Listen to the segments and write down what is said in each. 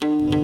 Bye.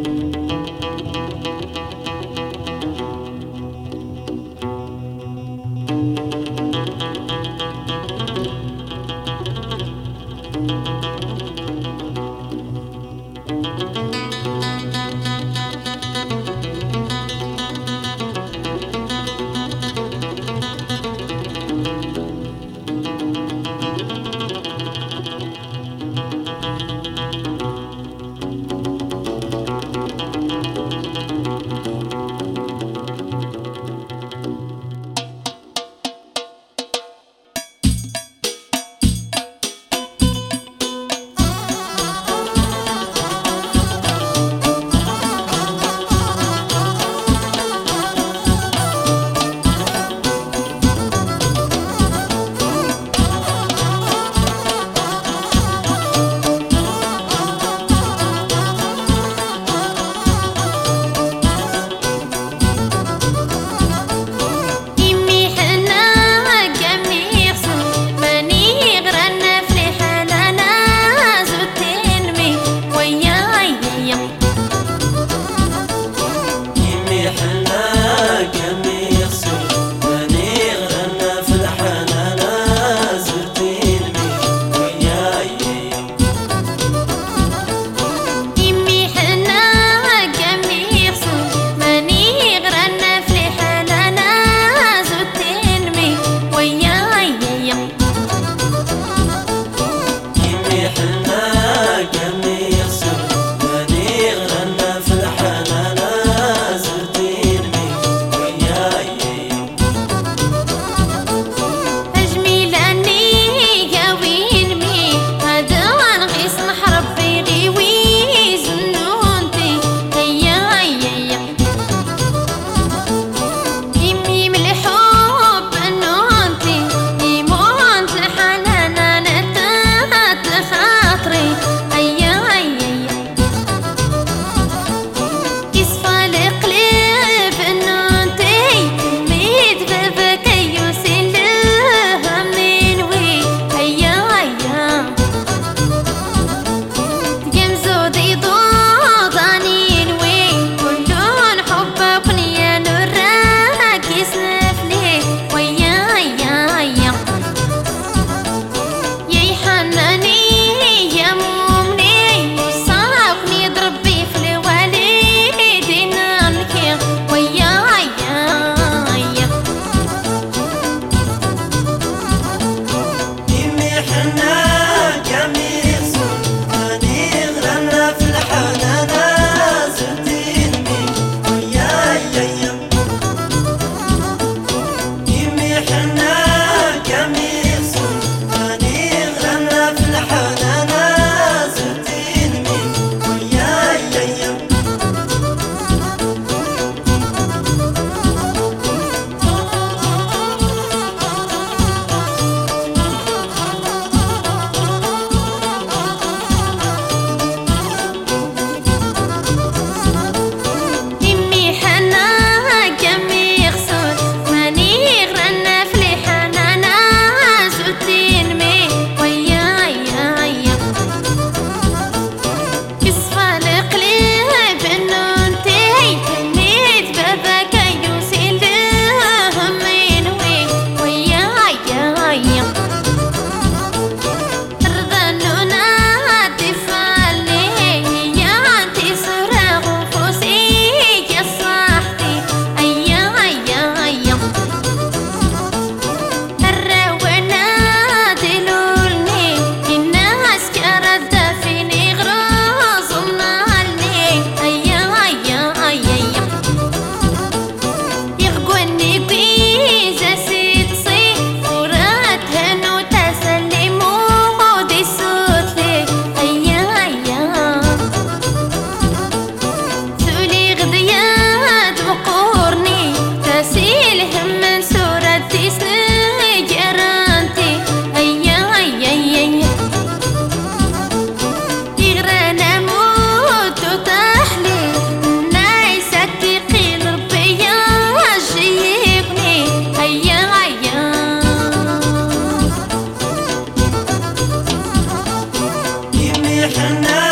Santa